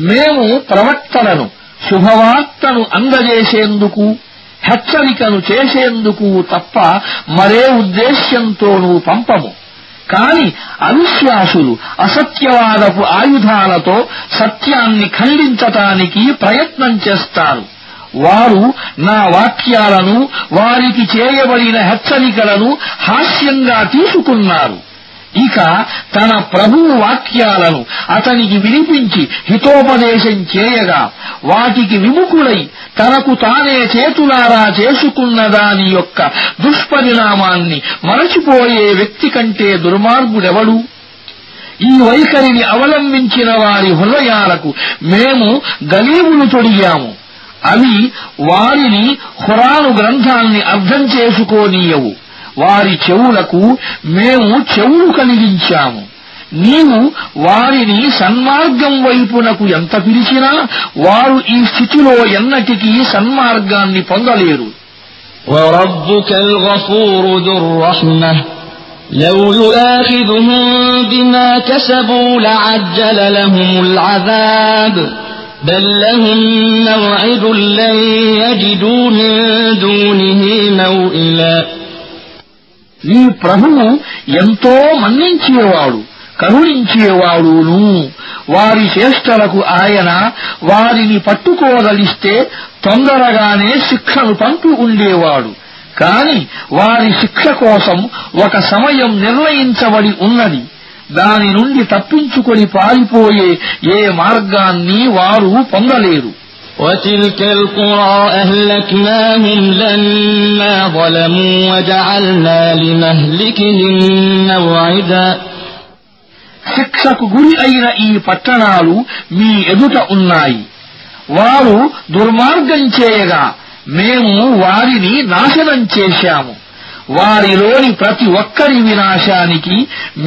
మేము ప్రవక్తలను శుభవార్తను అందజేసేందుకు హెచ్చరికను చేసేందుకు తప్ప మరే ఉద్దేశ్యంతోనూ పంపము. కాని అవిశ్వాసులు అసత్యవాదపు ఆయుధాలతో సత్యాన్ని ఖండించటానికి ప్రయత్నం చేస్తారు. వారు నా వాక్యాలను వారికి చేయబడిన హెచ్చరికలను హాస్యంగా తీసుకున్నారు. ఇక తన ప్రభువు వాక్యాలను అతనికి వినిపించి హితోపదేశం చేయగా వాటికి విముఖుడై తనకు తానే చేతులారా చేసుకున్న దాని యొక్క దుష్పరిణామాన్ని మరచిపోయే వ్యక్తి కంటే దుర్మార్గుడెవడు? ఈ వైఖరిని అవలంబించిన వారి హృదయాలకు మేము గలీములు తొడిగాము. అవి వారిని హురాను గ్రంథాన్ని అర్థం చేసుకోనీయవు. వారి చెవులకు మేము చెవులు కలిగించాము నీవు వారిని సన్మార్గం వైపునకు ఎంత పిలిచినా వారు ఈ స్థితిలో ఎన్నటికీ సన్మార్గాన్ని పొందలేరు
وربك الغفور ذو الرحمة لو يؤاخذهم بما كسبوا لعجل لهم العذاب بل لهم موعد لن يجدوا من دونه موئلا
నీ ప్రభువు ఎంతో మన్నించేవాడు కరుణించేవాడును. వారి చేష్టలకు ఆయన వారిని పట్టుకోదలిస్తే తొందరగానే శిక్షను పంపి ఉండేవాడు. కాని వారి శిక్ష కోసం ఒక సమయం నిర్ణయించబడి ఉన్నది. దాని నుండి తప్పించుకొని పారిపోయే ఏ మార్గాన్ని వారు పొందలేరు.
وتلك القرى أهلكناهم لما ظلموا وجعلنا لمهلكهم موعدا
శిక్షకు గురి అయిన ఈ పట్టణాలు మీ ఎదుట ఉన్నాయి వారు దుర్మార్గం చేయగా మేము వారిని నాశనం చేశాము వారిలోని ప్రతి ఒక్కరి వినాశానికి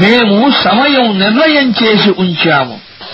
మేము సమయం నిర్ణయం చేసి ఉంచాము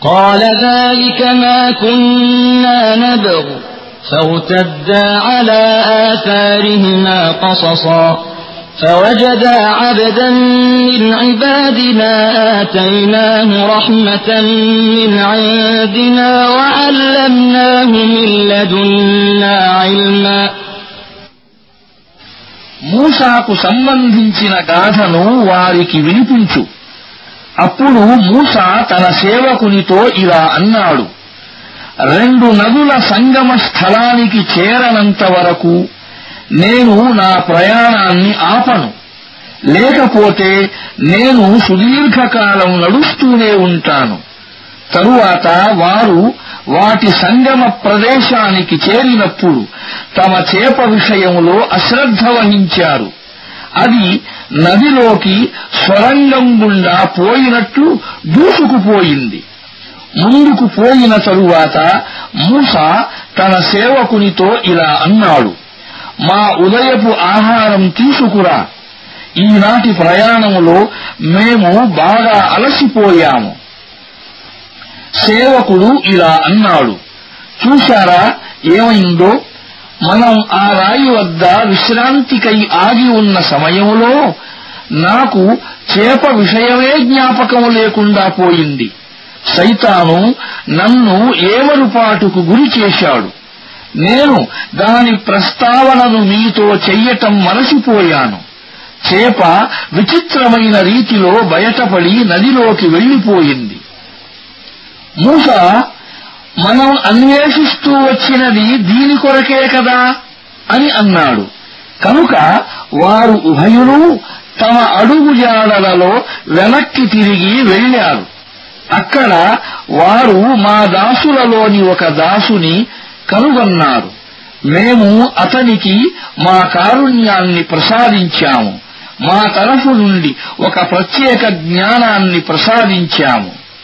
قال ذلك ما كنا نبغ فارتدا على آثارهما قصصا فوجدا عبدا من عبادنا آتيناه رحمة من عندنا وعلمناه من لدنا علما
మూసాకు సంబంధించిన గాథను వారికి వినిపించు అప్పుడు మూస తన సేవకునితో ఇలా అన్నాడు రెండు నదుల సంగమ స్థలానికి చేరనంత వరకు నేను నా ప్రయాణాన్ని ఆపను. లేకపోతే నేను సుదీర్ఘకాలం నడుస్తూనే ఉంటాను. తరువాత వారు వాటి సంగమ ప్రదేశానికి చేరినప్పుడు తమ చేప విషయంలో అశ్రద్ధ వహించారు. అది నదిలోకి స్వరంగం గుండా పోయినట్లు దూసుకుపోయింది ముందుకు పోయిన తరువాత మూస తన సేవకునితో ఇలా అన్నాడు మా ఉదయపు ఆహారం తీసుకురా. ఈనాటి ప్రయాణంలో మేము బాగా అలసిపోయాము. సేవకుడు ఇలా అన్నాడు చూశారా ఏమైందో? మనం ఆ రాయి వద్ద విశ్రాంతికై ఆగి ఉన్న సమయంలో నాకు చేప విషయమే జ్ఞాపకం లేకుండా పోయింది. సైతాను నన్ను ఏమరుపాటుకు గురి చేశాడు. నేను దాని ప్రస్తావనను మీతో చెయ్యటం మరచిపోయాను. చేప విచిత్రమైన రీతిలో బయటపడి నదిలోకి వెళ్ళిపోయింది మూస మనం అన్వేషిస్తూ వచ్చినది దీని కొరకే కదా అని అన్నాడు. కనుక వారు ఉభయులు తమ అడుగుజాడలలో వెనక్కి తిరిగి వెళ్ళారు అక్కడ వారు మా దాసులలోని ఒక దాసుని కనుగొన్నారు. మేము అతనికి మా కారుణ్యాన్ని ప్రసాదించాము. మా తరఫు నుండి ఒక ప్రత్యేక జ్ఞానాన్ని ప్రసాదించాము.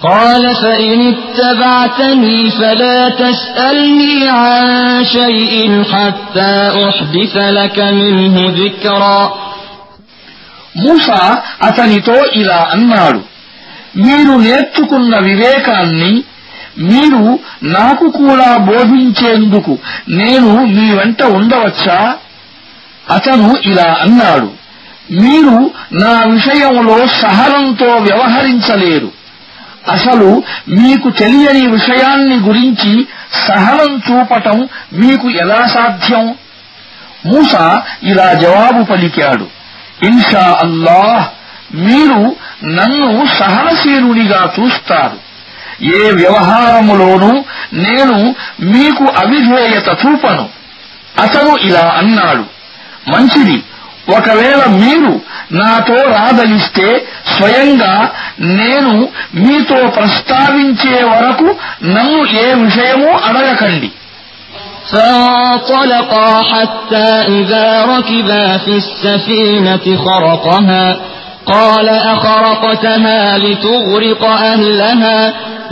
قال فإن اتبعتني فلا تسألني عن شيء حتى أحدث لك منه ذكرا
మూసా అతనితో ఇలా అన్నాడు మీరు నేర్చుకున్న వివేకాన్ని మీరు నాకు కూడా బోధించేందుకు నేను మీ వెంట ఉండవచ్చా అతను ఇలా అన్నాడు మీరు నా విషయంలో సహనంతో వ్యవహరించలేరు అసలు మీకు తెలియని విషయాన్ని గురించి సహనం చూపటం మీకు ఎలా సాధ్యం? మూస ఇలా జవాబు పలికాడు. ఇన్షా అల్లాహ్ మీరు నన్ను సహనశీలునిగా చూస్తారు. ఏ వ్యవహారములోనూ నేను మీకు అవిధేయత చూపను. అతను ఇలా అన్నాడు. మంచిది ఒకవేళ మీరు నాతో రాదలిస్తే స్వయంగా నేను మీతో ప్రస్తావించే వరకు నన్ను ఏ విషయమూ అడగకండి
فانطلقا حتى إذا ركبا في السفينة خرقها قال أخرقتها لتغرق أهلها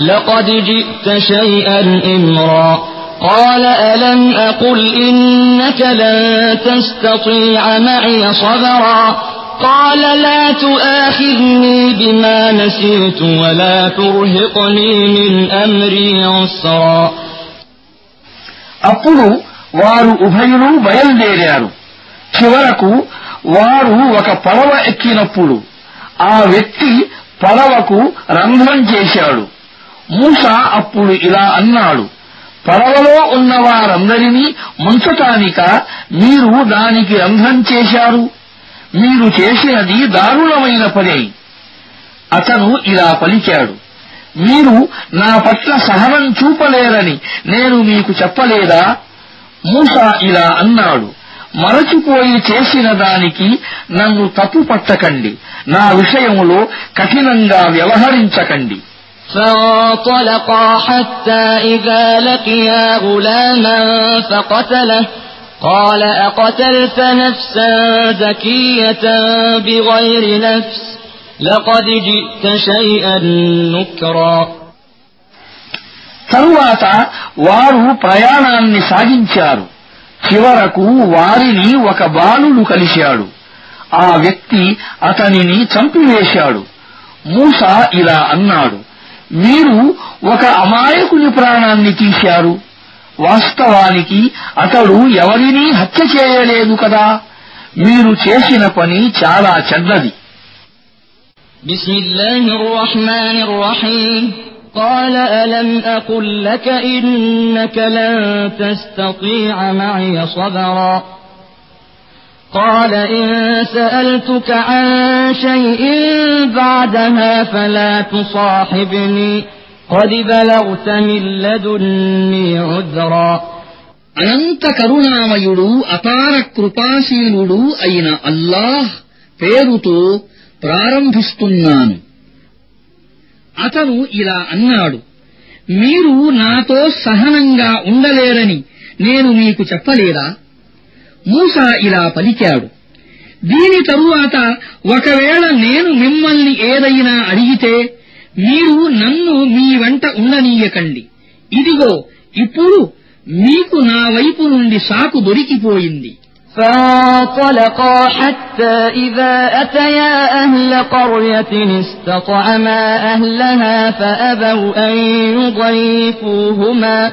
لقد جئت شيئا إمرا قال ألم أقل إنك لن تستطيع معي صبرا قال لا تؤاخذني بما نسيت ولا ترهقني من أمري عسرا
అప్పుడు వారు ఉభయులు బయలుదేరారు చివరకు వారు ఒక పడవ ఎక్కినప్పుడు ఆ వ్యక్తి పడవకు రంధ్రం చేశాడు మూస అప్పుడు ఇలా అన్నాడు పడవలో ఉన్న వారందరినీ ముంచటానిక మీరు దానికి రంధ్రం చేశారు. మీరు చేసినది దారుణమైన పని అతను ఇలా పలికాడు మీరు నా పట్ల సహనం చూపలేరని నేను మీకు చెప్పలేదా? మూసా ఇలా అన్నాడు మరచిపోయి చేసిన దానికి నన్ను తప్పు పట్టకండి నా విషయములో కఠినంగా వ్యవహరించకండి.
فانطلقا حتى إذا لقيا غلاما فقتله قال أقتلت نفسا زكية بغير نفس لقد جئت شيئا نكرا
తరువాత వారు ప్రయాణాన్ని సాగించారు చివరకు వారిని ఒక బాలుడు కలిశాడు ఆ వ్యక్తి అతనిని చంపివేశాడు మూస ఇలా అన్నాడు మీరు ఒక అమాయకుని ప్రాణాన్ని తీశారు వాస్తవానికి అతడు ఎవరినీ హత్య చేయలేదు కదా మీరు చేసిన పని చాలా చెడ్డది
بسم الله الرحمن الرحيم قال ألم أقل لك إنك لن تستطيع معي صبرا قال إن سألتك عن شيء بعدها فلا تصاحبني قد بلغت من لدني عذرا
అనంత కరుణామయుడు అపార కృపాశీలుడు అయిన అల్లాహ్ పేరుతో ప్రారంభిస్తున్నాను అతను ఇలా అన్నాడు మీరు నాతో సహనంగా ఉండలేరని నేను మీకు చెప్పలేదా మూస ఇలా పలికాడు దీని తరువాత ఒకవేళ నేను మిమ్మల్ని ఏదైనా అడిగితే మీరు నన్ను మీ వెంట ఉండనీయకండి ఇదిగో ఇప్పుడు మీకు నా వైపు నుండి సాకు దొరికిపోయింది
فانطلقا حتى إذا أتيا أهل قرية استطعما أهلها فأبوا أن يضيفوهما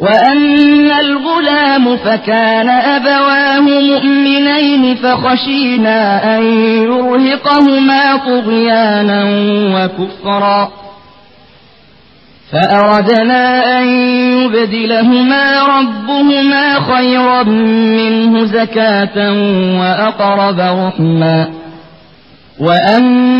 وأما الغلام فكان أبواه مؤمنين فخشينا أن يرهقهما طغيانا وكفرا. فأردنا أن يبدلهما ربهما خيرا منه زكاة وأقرب رحما. وأما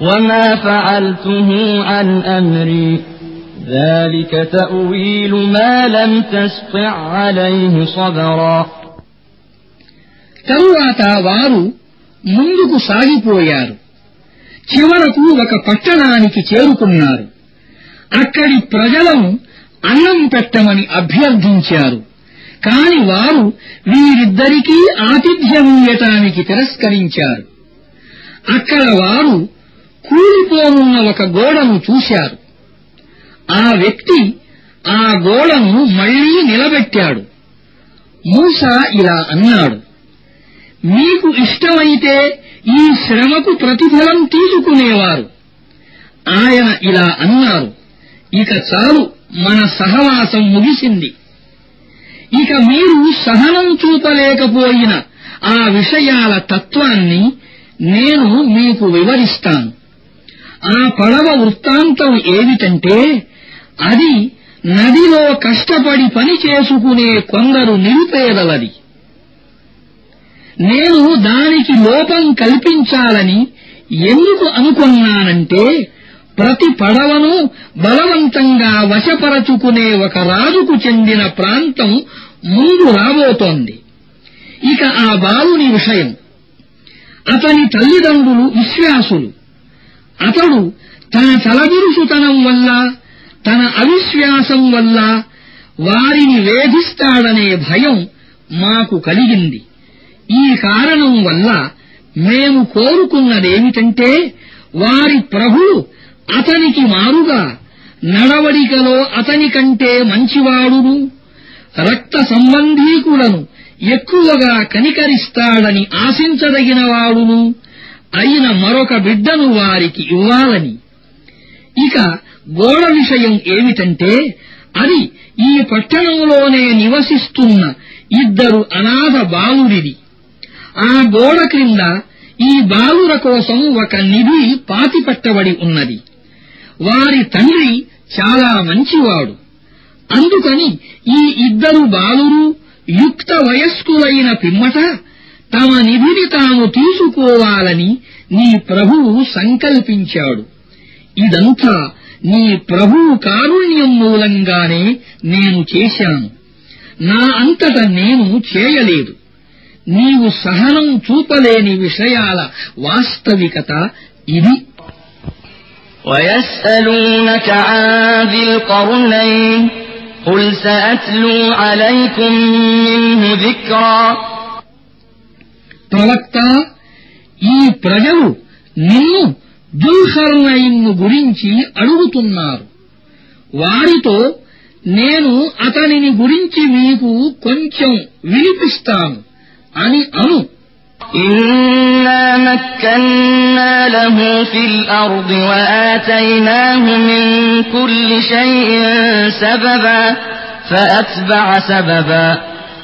وما فعلته عن أمري ذلك تأويل ما لم تسطع عليه صبرا
తరువాత వారు ముందుకు సాగిపోయారు చివరకు ఒక పట్టణానికి చేరుకున్నారు అక్కడి ప్రజలను అన్నం పెట్టమని అభ్యర్థించారు కాని వారు వీరిద్దరికీ ఆతిథ్యమీయటానికి తిరస్కరించారు అక్కడ వారు కూలిపోనున్న ఒక గోడను చూశారు. ఆ వ్యక్తి ఆ గోడను మళ్ళీ నిలబెట్టాడు. మూస ఇలా అన్నాడు మీకు ఇష్టమైతే ఈ శ్రమకు ప్రతిఫలం తీసుకునేవారు. ఆయన ఇలా అన్నారు ఇక చాలు మన సహవాసం ముగిసింది. ఇక మీరు సహనం చూపలేకపోయిన ఆ విషయాల తత్వాన్ని నేను మీకు వివరిస్తాను. ఆ పడవ వృత్తాంతం ఏమిటంటే అది నదిలో కష్టపడి పని చేసుకునే కొందరు నిరుపేదలది. నేను దానికి లోపం కల్పించాలని ఎందుకు అనుకున్నానంటే ప్రతి పడవను బలవంతంగా వశపరచుకునే ఒక రాజుకు చెందిన ప్రాంతం ముందు రాబోతోంది. ఇక ఆ బాలుని విషయం. అతని తల్లిదండ్రులు విశ్వాసులు. అతడు తన తలబిరుసుతనం వల్ల తన అవిశ్వాసం వల్ల వారిని వేధిస్తాడనే భయం మాకు కలిగింది. ఈ కారణం వల్ల మేము కోరుకున్నదేమిటంటే వారి ప్రభువు అతనికి మారుగా నడవడికలో అతని కంటే మంచివాడును రక్త సంబంధీకులను ఎక్కువగా కనికరిస్తాడని ఆశించదగినవాడును అయిన మరొక బిడ్డను వారికి ఇవ్వాలని. ఇక గోడ విషయం ఏమిటంటే అది ఈ పట్టణంలోనే నివసిస్తున్న ఇద్దరు అనాథ బాలురిది ఆ గోడ క్రింద ఈ బాలుర కోసం ఒక నిధి పాతిపెట్టబడి ఉన్నది. వారి తండ్రి చాలా మంచివాడు. అందుకని ఈ ఇద్దరు బాలురు యుక్త వయస్కులైన పిమ్మట తమ నిధిని తాము తీసుకోవాలని నీ ప్రభువు సంకల్పించాడు ఇదంతా నీ ప్రభువు కారుణ్యం మూలంగానే నేను చేశాను నా అంతట నేను చేయలేదు నీవు సహనం చూపలేని విషయాల వాస్తవికత ఇది
ويسألونك عن ذي القرنين قل سأتلو عليكم منه ذكرا
ప్రవక్త ఈ ప్రజలు నిన్ను దుల్హర్నయిన్ను గురించి అడుగుతున్నారు వారితో నేను అతనిని గురించి మీకు కొంచెం వినిపిస్తాను అని అను
إنا مكنا له في الأرض وآتيناه من كل شيء سببا فأتبع سببا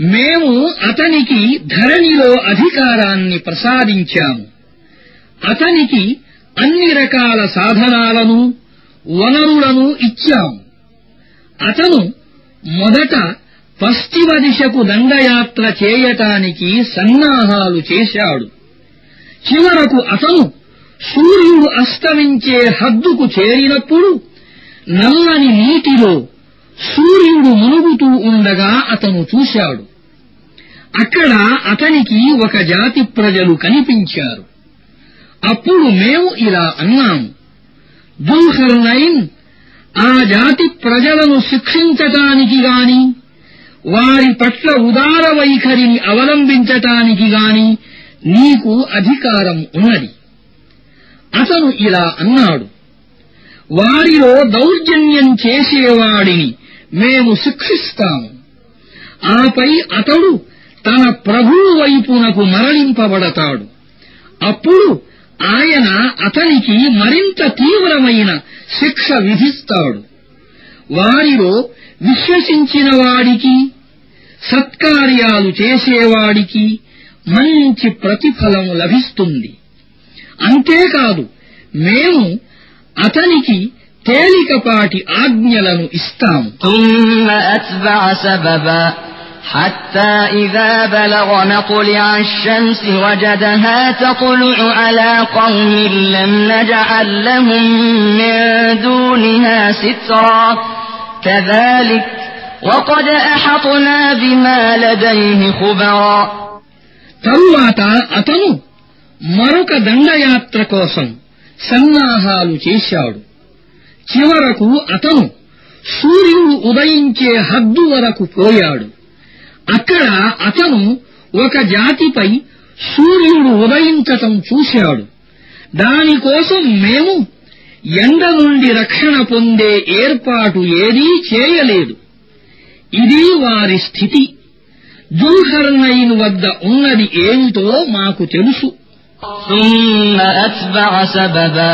మేము అతనికి ధరణిలో అధికారాన్ని ప్రసాదించాము. అతనికి అన్ని రకాల సాధనాలను వనరులను ఇచ్చాము. అతను మొదట పశ్చిమ దిశకు దండయాత్ర చేయటానికి సన్నాహాలు చేశాడు. చివరకు అతను సూర్యుడు అస్తమించే హద్దుకు చేరినప్పుడు నల్లని నీటిలో సూర్యుడు మునుగుతూ ఉండగా అతను చూశాడు. అక్కడ అతనికి ఒక జాతి ప్రజలు కనిపించారు. అప్పుడు మేము ఇలా అన్నాము దుల్హర్నైన్ ఆ జాతి ప్రజలను శిక్షించటానికి గాని వారి పట్ల ఉదార వైఖరిని అవలంబించటానికి గాని నీకు అధికారం ఉన్నది. అతను ఇలా అన్నాడు. వారిలో దౌర్జన్యం చేసేవాడిని మేము శిక్షిస్తాము. ఆపై అతడు తన ప్రభువు వైపునకు మరలింపబడతాడు. అప్పుడు ఆయన అతనికి మరింత తీవ్రమైన శిక్ష విధిస్తాడు. వారిలో విశ్వసించిన వాడికి సత్కార్యాలు చేసేవాడికి మంచి ప్రతిఫలం లభిస్తుంది. అంతేకాదు మేము అతనికి తేలికపాటి ఆజ్ఞలను ఇస్తాము
ثم أتبع سببا حتى إذا بلغ مطلع الشمس وجدها تطلع على قوم لم نجعل لهم من دونها سترا كذلك وقد أحطنا بما لديه خبرا
తరువాత అతను మరొక దండయాత్ర కోసం సన్నాహాలు చేశాడు చివరకు అతను సూర్యుడు ఉదయించే హద్దు వరకు పోయాడు అక్కడ అతను ఒక జాతిపై సూర్యుడు ఉదయించటం చూశాడు దానికోసం మేము ఎండ నుండి రక్షణ పొందే ఏర్పాటు ఏదీ చేయలేదు ఇది వారి స్థితి జుల్హర్నైన్ వద్ద ఉన్నది ఏమిటో మాకు తెలుసు
ثم أتبع سببا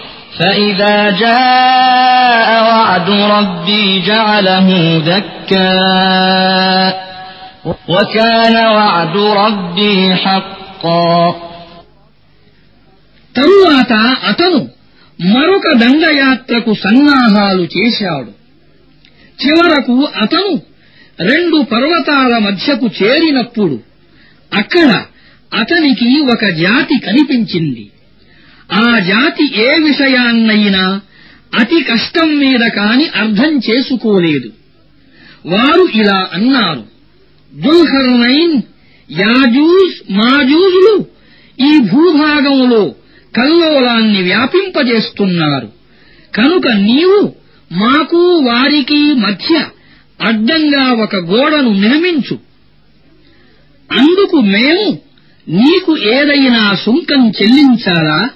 فإذا جاء وعد ربي جعله دكا وكان وعد ربي حقا
తరువాత అతను మరొక దండయాత్రకు సన్నాహాలు చేశాడు చివరకు అతను రెండు పర్వతాల మధ్యకు చేరినప్పుడు అక్కడ అతనికి ఒక జాతి కనిపించింది ఆ జాతి ఏ విషయాన్నైనా అతి కష్టం మీద కాని అర్థం చేసుకోలేదు. వారు ఇలా అన్నారు. దుల్హర్నైన్ యాజూజ్ మాజూజులు ఈ భూభాగంలో కల్లోలాన్ని వ్యాపింపజేస్తున్నారు. కనుక నీవు మాకు వారికి మధ్య అడ్డంగా ఒక గోడను నిర్మించు. అందుకు మేము నీకు ఏదైనా సుంకం చెల్లించాలా?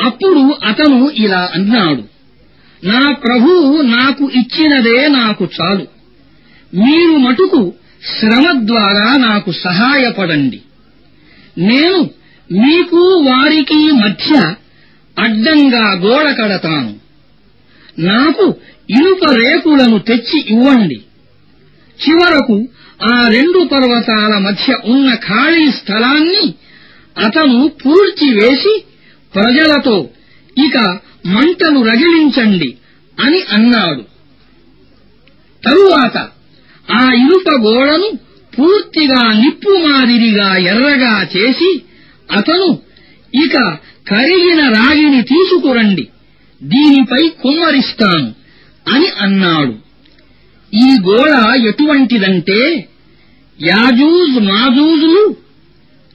అప్పుడు అతను ఇలా అన్నాడు నా ప్రభువు నాకు ఇచ్చినదే నాకు చాలు. మీరు మటుకు శ్రమ ద్వారా నాకు సహాయపడండి. నేను మీకు వారికి మధ్య అడ్డంగా గోడ కడతాను. నాకు ఇనుప రేకులను తెచ్చి ఇవ్వండి. చివరకు ఆ రెండు పర్వతాల మధ్య ఉన్న ఖాళీ స్థలాన్ని అతను పూడ్చివేసి ప్రజలతో ఇక మంటను రగిలించండి అని అన్నాడు. తరువాత ఆ ఇనుప గోడను పూర్తిగా నిప్పు మాదిరిగా ఎర్రగా చేసి అతను ఇక కరిగిన రాగిని తీసుకురండి దీనిపై కుమ్మరిస్తాను అని అన్నాడు. ఈ గోడ ఎటువంటిదంటే యాజూజ్ మాజూజులు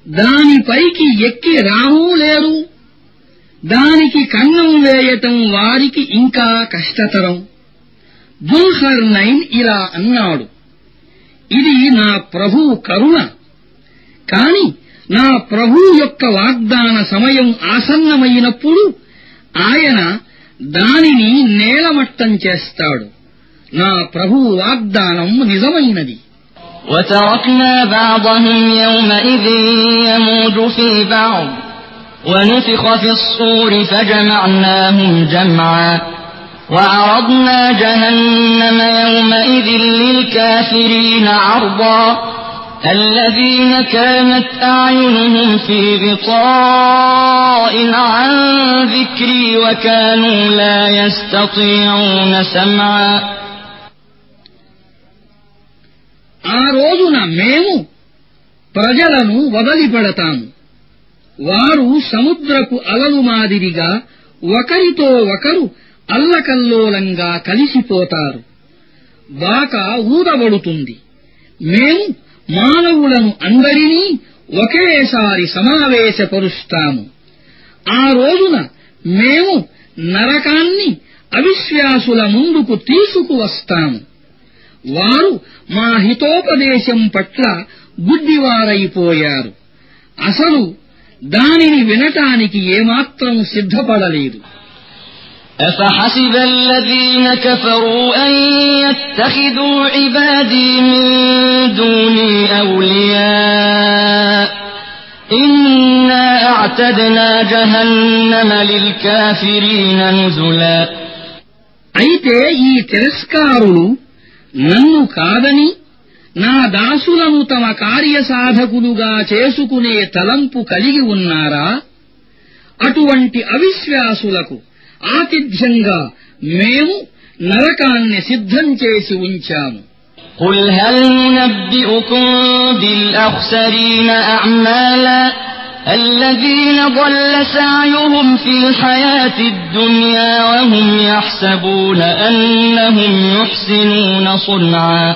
దానిపైకి ఎక్కి రానూ లేరు. దానికి కన్నం వేయటం వారికి ఇంకా కష్టతరం దుల్హర్ నైన్ ఇలా అన్నాడు ఇది నా ప్రభువు కరుణ కాని నా ప్రభువు యొక్క వాగ్దాన సమయం ఆసన్నమైనప్పుడు ఆయన దానిని నేలమట్టం చేస్తాడు నా ప్రభువు వాగ్దానం నిజమైనది
وتركنا بعضهم يومئذ يموج في بعض ونفخ في الصور فجمعناهم جمعا وعرضنا جهنم يومئذ للكافرين عرضا الذين كانت أعينهم في غطاء عن ذكري وكانوا لا يستطيعون سمعا
ఆ రోజున మేము ప్రజలను వదిలిపెడతాము వారు సముద్రపు అలలు మాదిరిగా ఒకరితో ఒకరు అల్లకల్లోలంగా కలిసిపోతారు. బాక ఊదబడుతుంది. మేము మానవులను అందరినీ ఒకేసారి సమావేశపరుస్తాము. ఆ రోజున మేము నరకాన్ని అవిశ్వాసుల ముందుకు తీసుకువస్తాము. వారు మా హితోపదేశం పట్ల గుడ్డివారైపోయారు అసలు దానిని వినటానికి ఏమాత్రం సిద్ధపడలేదు
أفحسب الذين كفروا أن يتخذوا عبادي من دوني أولياء إنا أعتدنا جهنم للكافرين نزلا
అయితే ఈ తిరస్కారులు నన్ను కాదని నా దాసులను తమ కార్యసాధకులుగా చేసుకునే తలంపు కలిగి ఉన్నారా అటువంటి అవిశ్వాసులకు ఆతిథ్యంగా మేము నరకాన్ని సిద్ధం చేసి ఉంచాము
قل هل ننبئكم بالأخسرين أعمالا الذين ضل سعيهم في الحياة الدنيا وهم يحسبون أنهم يحسنون صنعا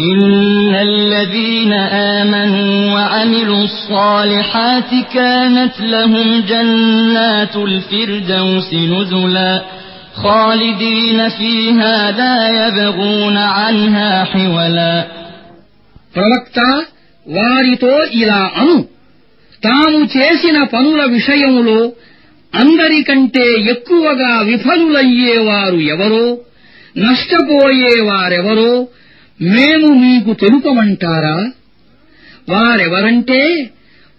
إن الذين آمنوا وعملوا الصالحات كانت لهم جنات الفردوس نزلا خالدين فيها لا يبغون عنها حولا
ప్రవక్త వారితో ఇలా అను తాము చేసిన పనుల విషయంలో అందరికంటే ఎక్కువగా విఫలులయ్యేవారు ఎవరో నష్టపోయేవారెవరో మేము మీకు తెలుపమంటారా? వారెవరంటే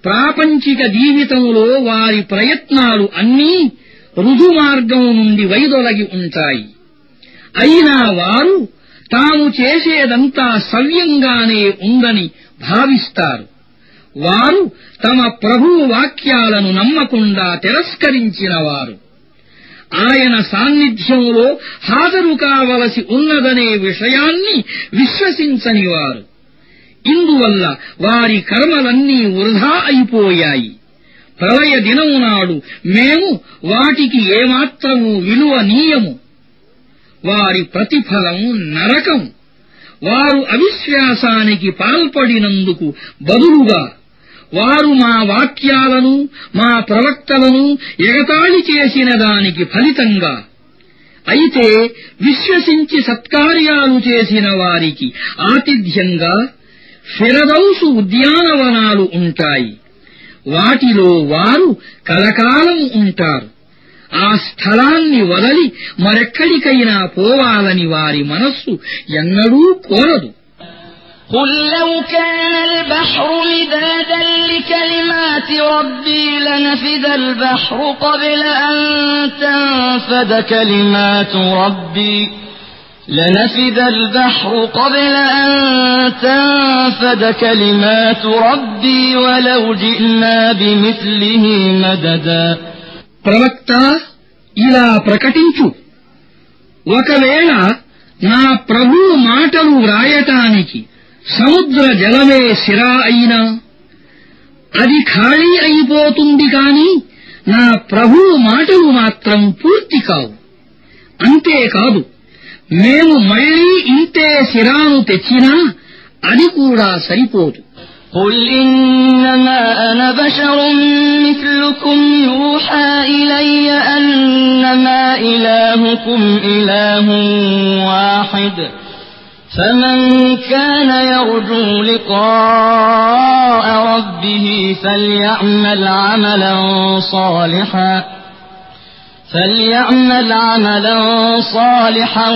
ప్రాపంచిక జీవితంలో వారి ప్రయత్నాలు అన్నీ రుజుమార్గం నుండి వైదొలగి ఉంటాయి. అయినా వారు తాము చేసేదంతా సవ్యంగానే ఉందని భావిస్తారు. వారు తమ ప్రభు వాక్యాలను నమ్మకుండా తిరస్కరించినవారు. ఆయన సాన్నిధ్యంలో హాజరు కావలసి ఉన్నదనే విషయాన్ని విశ్వసించనివారు ఇందువల్ల వారి కర్మలన్నీ వృధా అయిపోయాయి. ప్రళయ దినము నాడు మేము వాటికి ఏమాత్రము విలువ నీయము. వారి ప్రతిఫలం నరకం వారు అవిశ్వాసానికి పాల్పడినందుకు బదులుగా వారు మా వాక్యాలను మా ప్రవక్తలను ఎగతాళి చేసిన దానికి ఫలితంగా. అయితే విశ్వసించి సత్కార్యాలు చేసిన వారికి ఆతిథ్యంగా ఫిరదౌసు ఉద్యానవనాలు ఉంటాయి. వాటిలో వారు కలకాలం ఉంటారు. ఆ స్థలాన్ని వదలి మరెక్కడికైనా పోవాలని వారి మనస్సు ఎన్నడూ కోరదు.
قل لو كان البحر مدادا لكلمات ربي لنفد البحر قبل أن تنفد كلمات ربي لنفد البحر قبل أن تنفد كلمات ربي ولو جئنا بمثله مددا
ప్రవక్త ఇలా ప్రకటించు ఒకవేళ నా ప్రభు మాటలు వ్రాయటానికి సముద్ర జలమే సిరా అయినా అది ఖాళీ అయిపోతుంది కాని నా ప్రభు మాటలు మాత్రం పూర్తి కావు అంతేకాదు మేము మళ్లీ ఇంతే సిరాను తెచ్చినా అది కూడా సరిపోదు
قل إنما أنا بشر مثلكم يوحى إلي أنما إلهكم إله واحد فمن كان يرجو لقاء ربه فليعمل عملا صالحا فليعمل عملا صالحا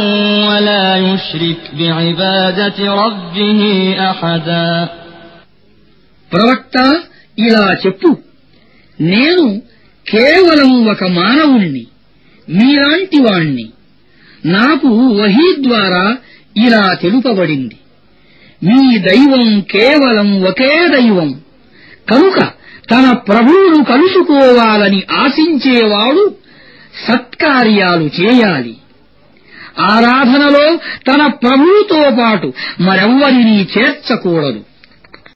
ولا يشرك بعبادة ربه أحدا
ప్రవక్త ఇలా చెప్పు నేను కేవలం ఒక మానవుణ్ణి మీలాంటి వాణ్ణి నాకు వహీ ద్వారా ఇలా తెలుపబడింది. మీ దైవం కేవలం ఒకే దైవం. కనుక తన ప్రభువును కలుసుకోవాలని ఆశించేవాడు సత్కార్యాలు చేయాలి. ఆరాధనలో తన ప్రభువుతో పాటు మరెవ్వరినీ చేర్చకూడదు.